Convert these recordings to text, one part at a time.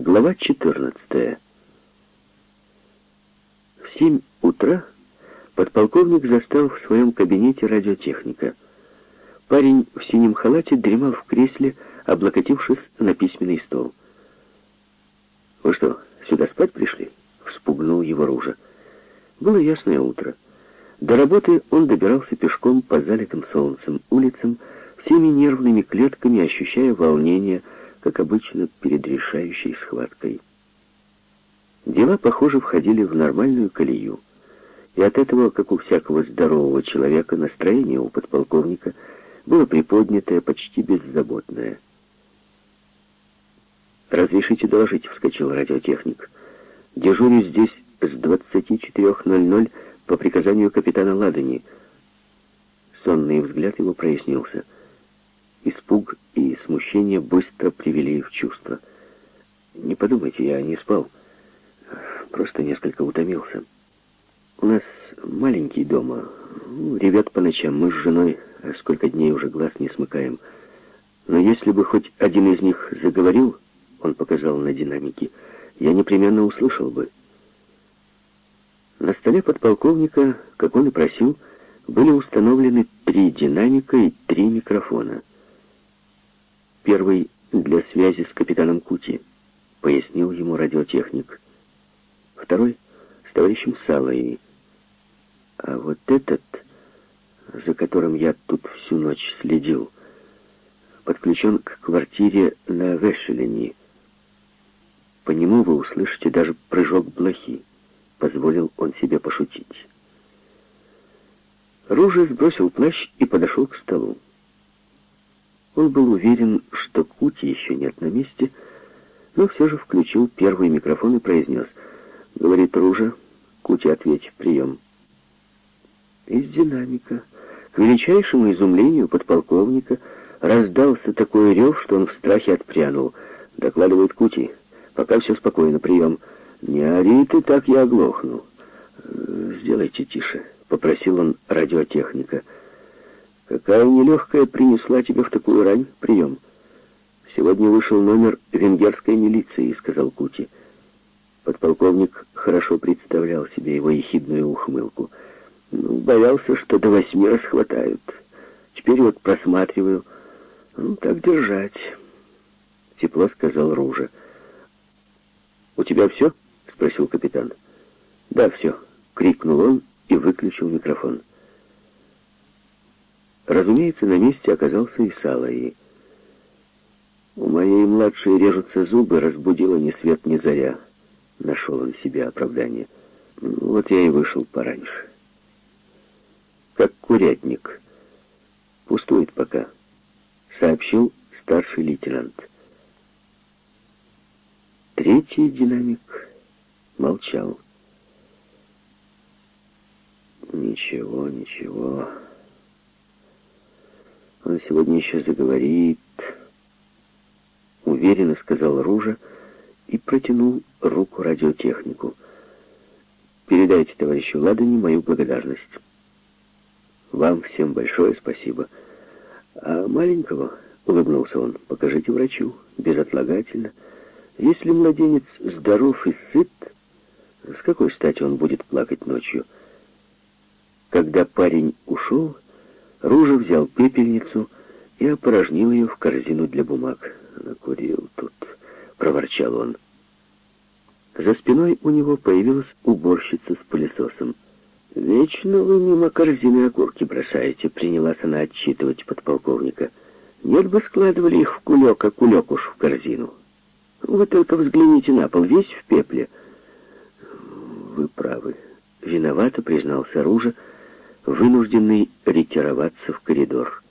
Глава 14. В семь утра подполковник застал в своем кабинете радиотехника. Парень в синем халате дремал в кресле, облокотившись на письменный стол. «Вы что, сюда спать пришли?» — вспугнул его Ружа. Было ясное утро. До работы он добирался пешком по залитым солнцем улицам, всеми нервными клетками ощущая волнение, как обычно, перед решающей схваткой. Дела, похоже, входили в нормальную колею. И от этого, как у всякого здорового человека, настроение у подполковника было приподнятое, почти беззаботное. «Разрешите доложить», — вскочил радиотехник. «Дежурю здесь с 24.00 по приказанию капитана Ладани». Сонный взгляд его прояснился. Испуг и смущение быстро привели в чувство. «Не подумайте, я не спал. Просто несколько утомился. У нас маленький дома. Ну, ребят по ночам. Мы с женой сколько дней уже глаз не смыкаем. Но если бы хоть один из них заговорил, он показал на динамике, я непременно услышал бы. На столе подполковника, как он и просил, были установлены три динамика и три микрофона. Первый для связи с капитаном Кути, пояснил ему радиотехник. Второй с товарищем Салой. А вот этот, за которым я тут всю ночь следил, подключен к квартире на Вешелени. По нему вы услышите даже прыжок блохи. Позволил он себе пошутить. Ружа сбросил плащ и подошел к столу. Он был уверен, что Кути еще нет на месте, но все же включил первый микрофон и произнес «Говорит Ружа, Кути, ответь, прием». Из динамика, к величайшему изумлению подполковника, раздался такой рев, что он в страхе отпрянул. Докладывает Кути. Пока все спокойно, прием. Не ори ты, так я оглохну. «Э, сделайте тише, попросил он радиотехника. Какая нелегкая принесла тебе в такую рань прием. Сегодня вышел номер венгерской милиции, сказал Кути. Подполковник хорошо представлял себе его ехидную ухмылку. Ну, боялся, что до восьми расхватают. Теперь вот просматриваю. Ну, так держать. Тепло сказал Ружа. «У тебя все?» — спросил капитан. «Да, все», — крикнул он и выключил микрофон. Разумеется, на месте оказался и Салаи. «У моей младшей режутся зубы, разбудила ни свет ни заря». Нашел он себе оправдание. Вот я и вышел пораньше. Как курятник. Пустует пока, сообщил старший лейтенант. Третий динамик молчал. Ничего, ничего. Он сегодня еще заговорит. Уверенно сказал Ружа и протянул руку радиотехнику. Передайте товарищу Ладани мою благодарность. Вам всем большое спасибо. А маленького, улыбнулся он, покажите врачу, безотлагательно. Если младенец здоров и сыт, с какой стати он будет плакать ночью? Когда парень ушел, Ружа взял пепельницу и опорожнил ее в корзину для бумаг. «Накурил тут», — проворчал он. За спиной у него появилась уборщица с пылесосом. «Вечно вы мимо корзины окурки бросаете», — принялась она отчитывать подполковника. «Нет бы складывали их в кулек, а кулек уж в корзину». Вы только взгляните на пол, весь в пепле. Вы правы. Виновато признался Ружа, вынужденный ретироваться в коридор.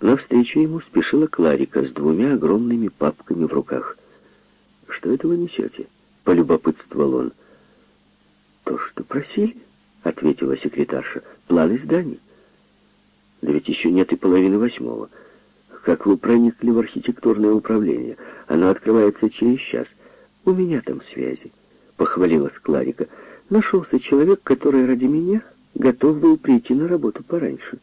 Навстречу ему спешила Кларика с двумя огромными папками в руках. «Что это вы несете?» — полюбопытствовал он. «То, что просили», — ответила секретарша. «План изданий». «Да ведь еще нет и половины восьмого» как вы проникли в архитектурное управление. Оно открывается через час. У меня там связи», — похвалилась Кларика. «Нашелся человек, который ради меня готов был прийти на работу пораньше».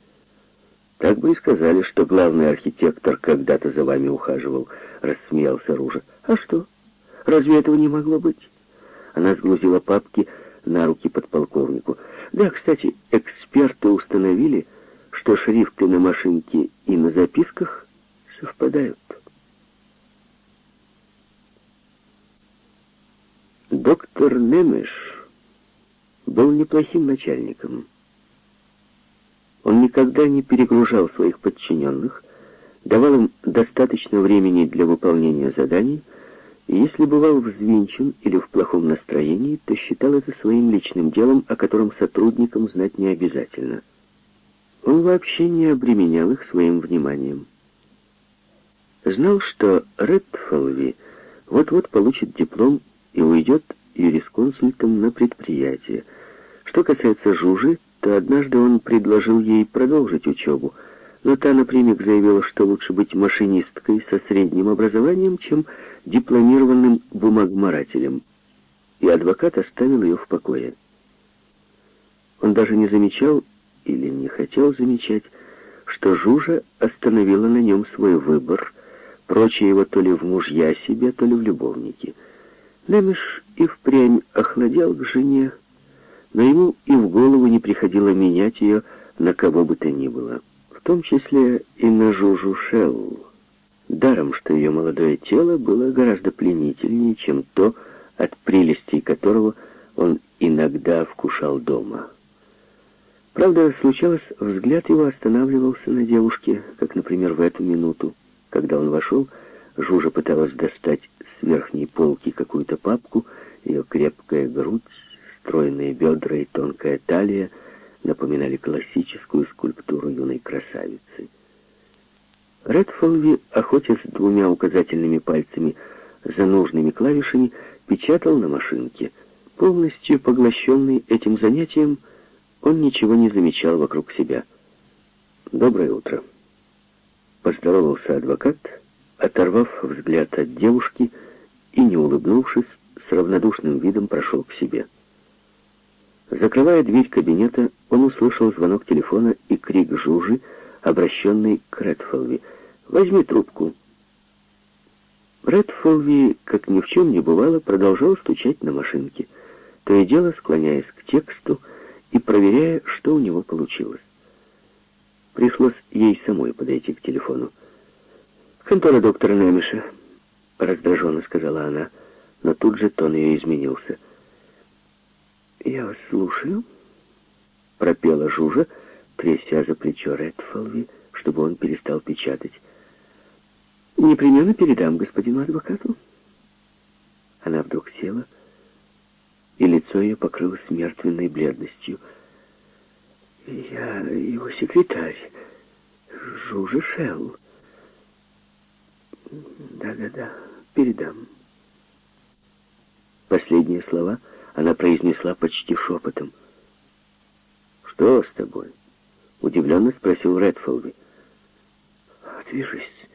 «Так бы и сказали, что главный архитектор когда-то за вами ухаживал», — рассмеялся Ружа. А что? Разве этого не могло быть? Она сгрузила папки на руки подполковнику. Да, кстати, эксперты установили, что шрифты на машинке и на записках совпадают. Доктор Немеш был неплохим начальником. Он никогда не перегружал своих подчиненных, давал им достаточно времени для выполнения заданий, и если бывал взвинчен или в плохом настроении, то считал это своим личным делом, о котором сотрудникам знать не обязательно. Он вообще не обременял их своим вниманием. Знал, что Редфолви вот-вот получит диплом и уйдет юрисконсультом на предприятие. Что касается Жужи, то однажды он предложил ей продолжить учебу, но та напрямик заявила, что лучше быть машинисткой со средним образованием, чем дипломированным бумагморателем, и адвокат оставил ее в покое. Он даже не замечал или не хотел замечать, что Жужа остановила на нем свой выбор, прочее его то ли в мужья себе, то ли в любовники. Немеш и впрямь охладел к жене, но ему и в голову не приходило менять ее на кого бы то ни было, в том числе и на Жужу Шелл. Даром, что ее молодое тело было гораздо пленительнее, чем то, от прелестей которого он иногда вкушал дома. Правда, случалось, взгляд его останавливался на девушке, как, например, в эту минуту. Когда он вошел, Жужа пыталась достать с верхней полки какую-то папку, ее крепкая грудь Стройные бедра и тонкая талия напоминали классическую скульптуру юной красавицы. Редфолви, охотясь двумя указательными пальцами за нужными клавишами, печатал на машинке. Полностью поглощенный этим занятием, он ничего не замечал вокруг себя. «Доброе утро!» Поздоровался адвокат, оторвав взгляд от девушки и, не улыбнувшись, с равнодушным видом прошел к себе. Закрывая дверь кабинета, он услышал звонок телефона и крик Жужи, обращенный к Редфолви. «Возьми трубку». Редфолви, как ни в чем не бывало, продолжал стучать на машинке, то и дело склоняясь к тексту и проверяя, что у него получилось. Пришлось ей самой подойти к телефону. «Контора доктора Немиша», — раздраженно сказала она, но тут же тон ее изменился — «Я вас слушаю», — пропела Жужа, тряся за плечо Редфолви, чтобы он перестал печатать. «Непременно передам господину адвокату». Она вдруг села, и лицо ее покрылось мертвенной бледностью. «Я его секретарь, Жужа Шелл». «Да-да-да, передам». Последние слова — она произнесла почти шепотом. «Что с тобой?» — удивленно спросил Редфолби. «Отвяжись.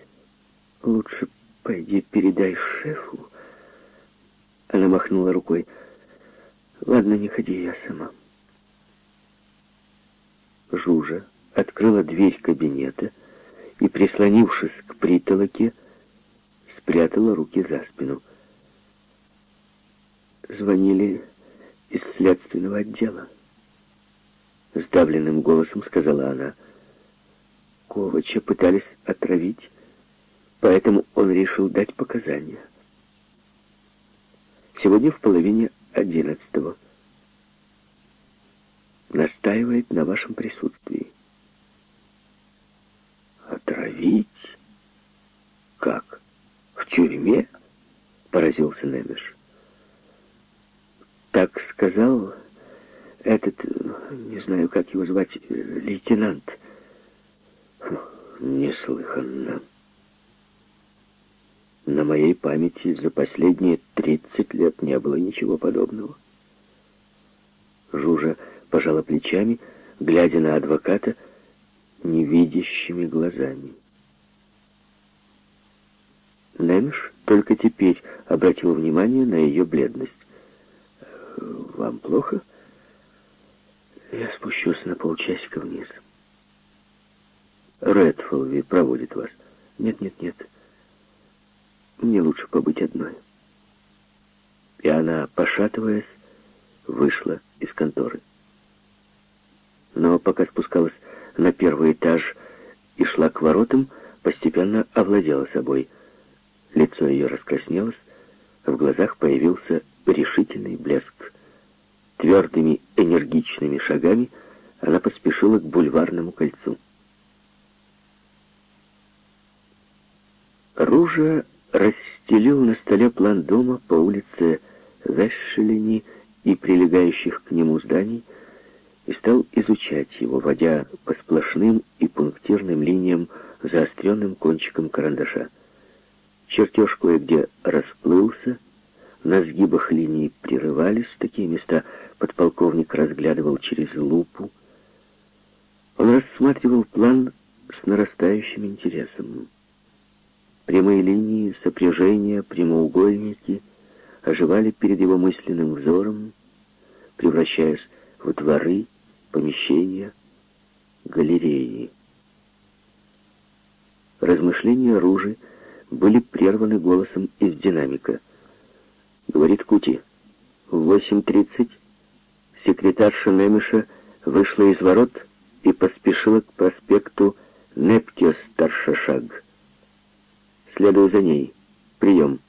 Лучше пойди передай шефу». Она махнула рукой. «Ладно, не ходи, я сама». Жужа открыла дверь кабинета и, прислонившись к притолоке, спрятала руки за спину. Звонили из следственного отдела. Сдавленным голосом сказала она. Ковача пытались отравить, поэтому он решил дать показания. Сегодня в половине одиннадцатого. Настаивает на вашем присутствии. Отравить? Как? В тюрьме? Поразился Немеш. Так сказал этот, не знаю, как его звать, лейтенант. Неслыханно. На моей памяти за последние 30 лет не было ничего подобного. Жужа пожала плечами, глядя на адвоката невидящими глазами. Немеш только теперь обратил внимание на ее бледность. Вам плохо? Я спущусь на полчасика вниз. Редфолви проводит вас. Нет, нет, нет. Мне лучше побыть одной. И она, пошатываясь, вышла из конторы. Но пока спускалась на первый этаж и шла к воротам, постепенно овладела собой. Лицо ее раскраснелось, в глазах появился решительный блеск. Твердыми, энергичными шагами она поспешила к бульварному кольцу. Ружа расстелил на столе план дома по улице Вешелени и прилегающих к нему зданий и стал изучать его, водя по сплошным и пунктирным линиям заостренным кончиком карандаша. Чертеж кое-где расплылся, на сгибах линий прерывались, такие места подполковник разглядывал через лупу. Он рассматривал план с нарастающим интересом. Прямые линии, сопряжения, прямоугольники оживали перед его мысленным взором, превращаясь в дворы, помещения, галереи. Размышления Ружи были прерваны голосом из динамика. Говорит Кути. В 8.30 секретарша Немеша вышла из ворот и поспешила к проспекту Непкес-Таршашаг. Следуя за ней. Прием.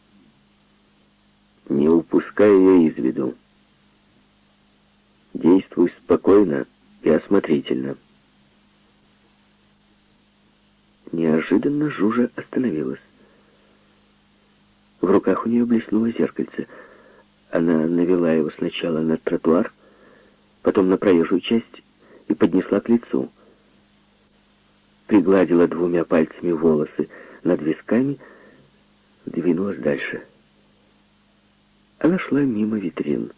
Не упускай ее из виду. Действуй спокойно и осмотрительно. Неожиданно Жужа остановилась. В руках у нее блеснуло зеркальце. Она навела его сначала на тротуар, потом на проезжую часть и поднесла к лицу. Пригладила двумя пальцами волосы над висками, двинулась дальше. Она шла мимо витрин.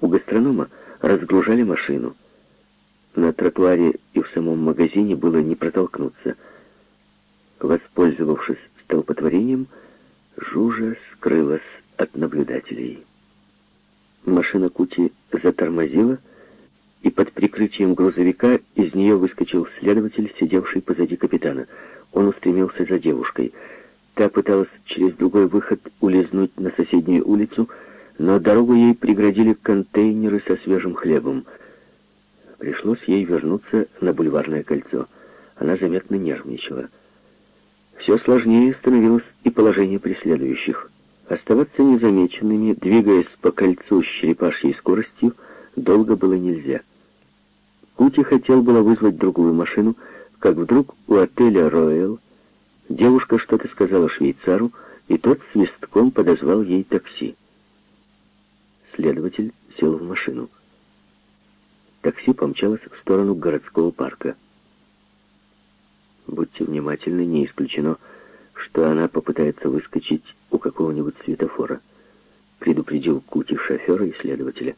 У гастронома разгружали машину. На тротуаре и в самом магазине было не протолкнуться. Воспользовавшись столпотворением, Жужа скрылась от наблюдателей. Машина Кути затормозила, и под прикрытием грузовика из нее выскочил следователь, сидевший позади капитана. Он устремился за девушкой. Та пыталась через другой выход улизнуть на соседнюю улицу, но дорогу ей преградили контейнеры со свежим хлебом. Пришлось ей вернуться на бульварное кольцо. Она заметно нервничала. Все сложнее становилось и положение преследующих. Оставаться незамеченными, двигаясь по кольцу с черепашьей скоростью, долго было нельзя. Кути хотел было вызвать другую машину, как вдруг у отеля «Роyal» девушка что-то сказала швейцару, и тот свистком подозвал ей такси. Следователь сел в машину. Такси помчалось в сторону городского парка. Будьте внимательны, не исключено, что она попытается выскочить у какого-нибудь светофора. Предупредил Кути шофера и следователя.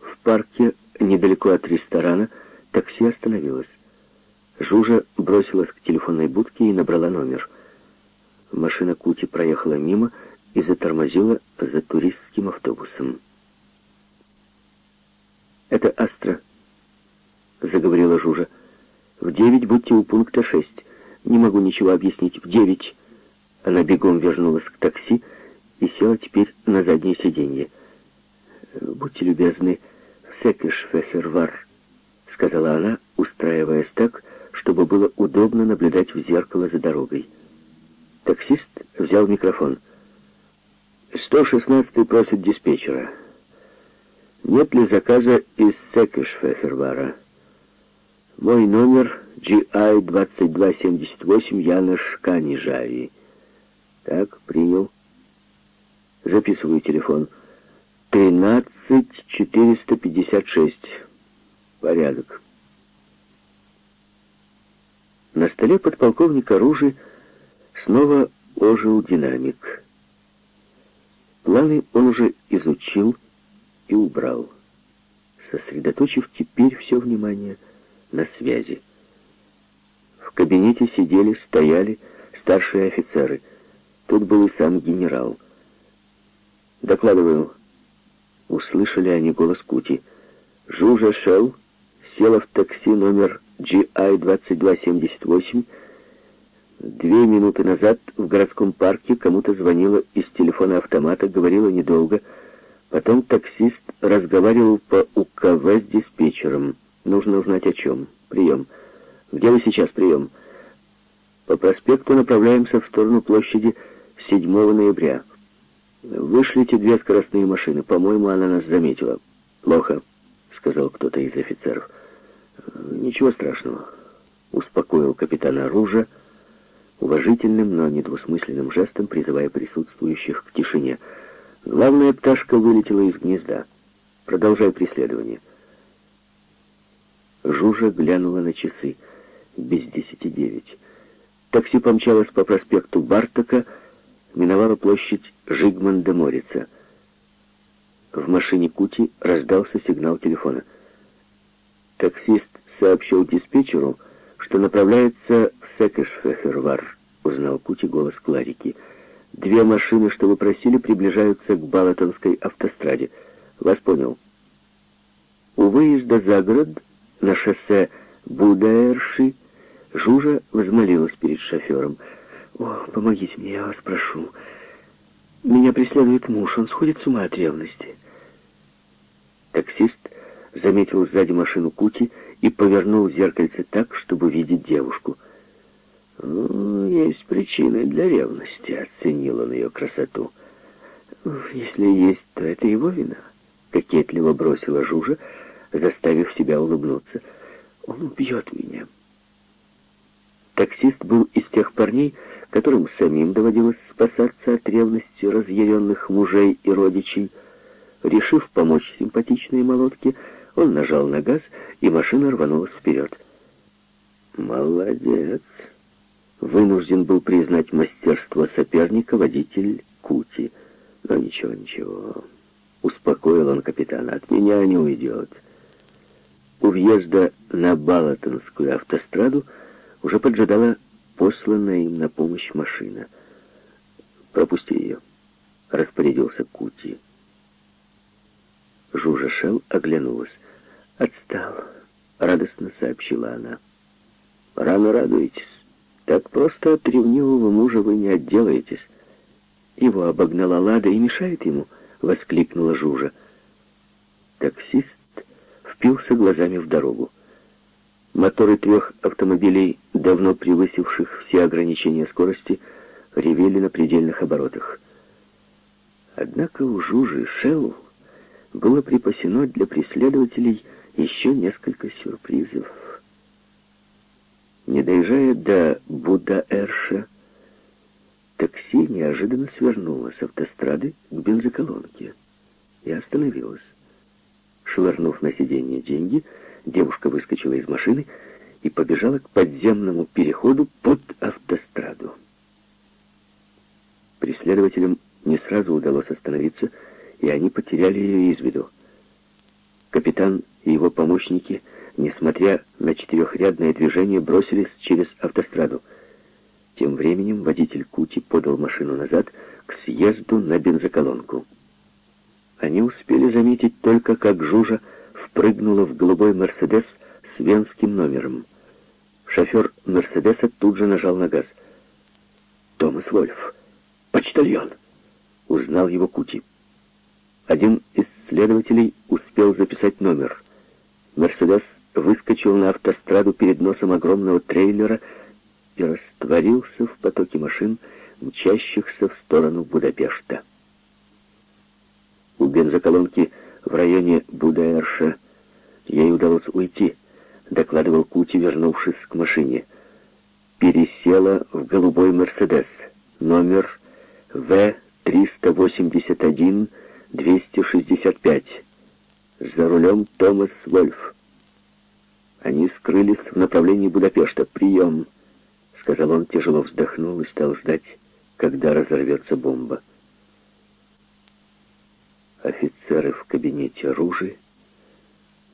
В парке, недалеко от ресторана, такси остановилось. Жужа бросилась к телефонной будке и набрала номер. Машина Кути проехала мимо и затормозила за туристским автобусом. «Это Астра», — заговорила Жужа. В девять будьте у пункта шесть. Не могу ничего объяснить. В девять. Она бегом вернулась к такси и села теперь на заднее сиденье. «Будьте любезны, Секешфехервар», — сказала она, устраиваясь так, чтобы было удобно наблюдать в зеркало за дорогой. Таксист взял микрофон. «116-й просит диспетчера. Нет ли заказа из Секешфехервара?» Мой номер GI-2278 Янош Канижави. Так, принял. Записываю телефон. 13456. Порядок. На столе подполковника Ружи снова ожил динамик. Планы он уже изучил и убрал, сосредоточив теперь все внимание на связи. В кабинете сидели, стояли старшие офицеры. Тут был и сам генерал. «Докладываю». Услышали они голос Кути. Жужа Шелл села в такси номер GI-2278 Две минуты назад в городском парке кому-то звонила из телефона автомата, говорила недолго. Потом таксист разговаривал по УКВ с диспетчером. Нужно узнать о чем. Прием. Где вы сейчас? Прием. По проспекту направляемся в сторону площади 7 ноября. Вышлите две скоростные машины. По-моему, она нас заметила. Плохо, сказал кто-то из офицеров. Ничего страшного, успокоил капитан оружия, уважительным, но недвусмысленным жестом призывая присутствующих к тишине. Главная пташка вылетела из гнезда. Продолжай преследование. Жужа глянула на часы. Без десяти девять. Такси помчалось по проспекту Бартака, миновала площадь Жигман-де-Морица. В машине Кути раздался сигнал телефона. Таксист сообщил диспетчеру, что направляется в Секешфехервар, узнал Кути голос Кларики. Две машины, что вы просили, приближаются к Балатонской автостраде. Вас понял. У выезда за город на шоссе Будаэрши Жужа возмолилась перед шофером. «О, помогите мне, я вас прошу. Меня преследует муж, он сходит с ума от ревности». Таксист заметил сзади машину Кути и повернул зеркальце так, чтобы видеть девушку. «Ну, есть причины для ревности», — оценил он ее красоту. «Если есть, то это его вина», — кокетливо бросила Жужа, заставив себя улыбнуться. «Он убьет меня». Таксист был из тех парней, которым самим доводилось спасаться от ревности разъяренных мужей и родичей, Решив помочь симпатичной молотке, он нажал на газ, и машина рванулась вперед. «Молодец!» Вынужден был признать мастерство соперника водитель Кути. «Но ничего, ничего», — успокоил он капитана, — «от меня не уйдет». У въезда на Балатонскую автостраду уже поджидала посланная им на помощь машина. «Пропусти ее», — распорядился Кути. Жужа Шел оглянулась. «Отстал», — радостно сообщила она. «Рано радуетесь. Так просто от ревнивого мужа вы не отделаетесь». Его обогнала Лада и мешает ему, — воскликнула Жужа. Таксист впился глазами в дорогу. Моторы трех автомобилей, давно превысивших все ограничения скорости, ревели на предельных оборотах. Однако у Жужи Шелл было припасено для преследователей еще несколько сюрпризов. Не доезжая до Будаэрша, такси неожиданно свернуло с автострады к бензоколонке и остановилось. Швырнув на сиденье деньги, девушка выскочила из машины и побежала к подземному переходу под автостраду. Преследователям не сразу удалось остановиться, и они потеряли ее из виду. Капитан и его помощники, несмотря на четырехрядное движение, бросились через автостраду. Тем временем водитель Кути подал машину назад к съезду на бензоколонку. Они успели заметить только, как Жужа впрыгнула в голубой «Мерседес» с венским номером. Шофер «Мерседеса» тут же нажал на газ. «Томас Вольф, почтальон!» — узнал его Кути. Один из следователей успел записать номер. «Мерседес» выскочил на автостраду перед носом огромного трейлера и растворился в потоке машин, мчащихся в сторону Будапешта. У бензоколонки в районе Будаэрша ей удалось уйти, докладывал Кути, вернувшись к машине. Пересела в голубой «Мерседес», номер В-381 265. За рулем Томас Вольф. Они скрылись в направлении Будапешта. «Прием!» — сказал он, тяжело вздохнул и стал ждать, когда разорвется бомба. Офицеры в кабинете Ружи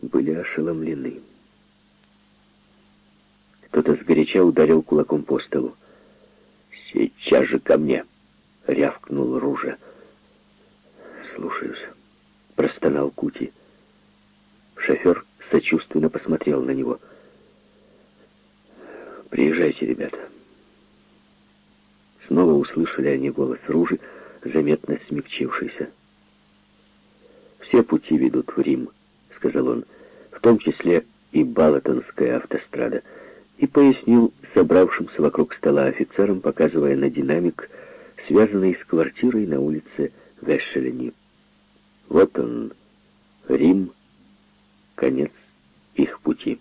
были ошеломлены. Кто-то сгоряча ударил кулаком по столу. «Сейчас же ко мне!» — рявкнул Ружа. «Слушаюсь», — простонал Кути. Шофер сочувственно посмотрел на него. «Приезжайте, ребята. Снова услышали они голос Ружи, заметно смягчившийся. «Все пути ведут в Рим», — сказал он, — «в том числе и Балатонская автострада», и пояснил собравшимся вокруг стола офицерам, показывая на динамик, связанный с квартирой на улице Вешелени. Вот он, Рим, конец их пути.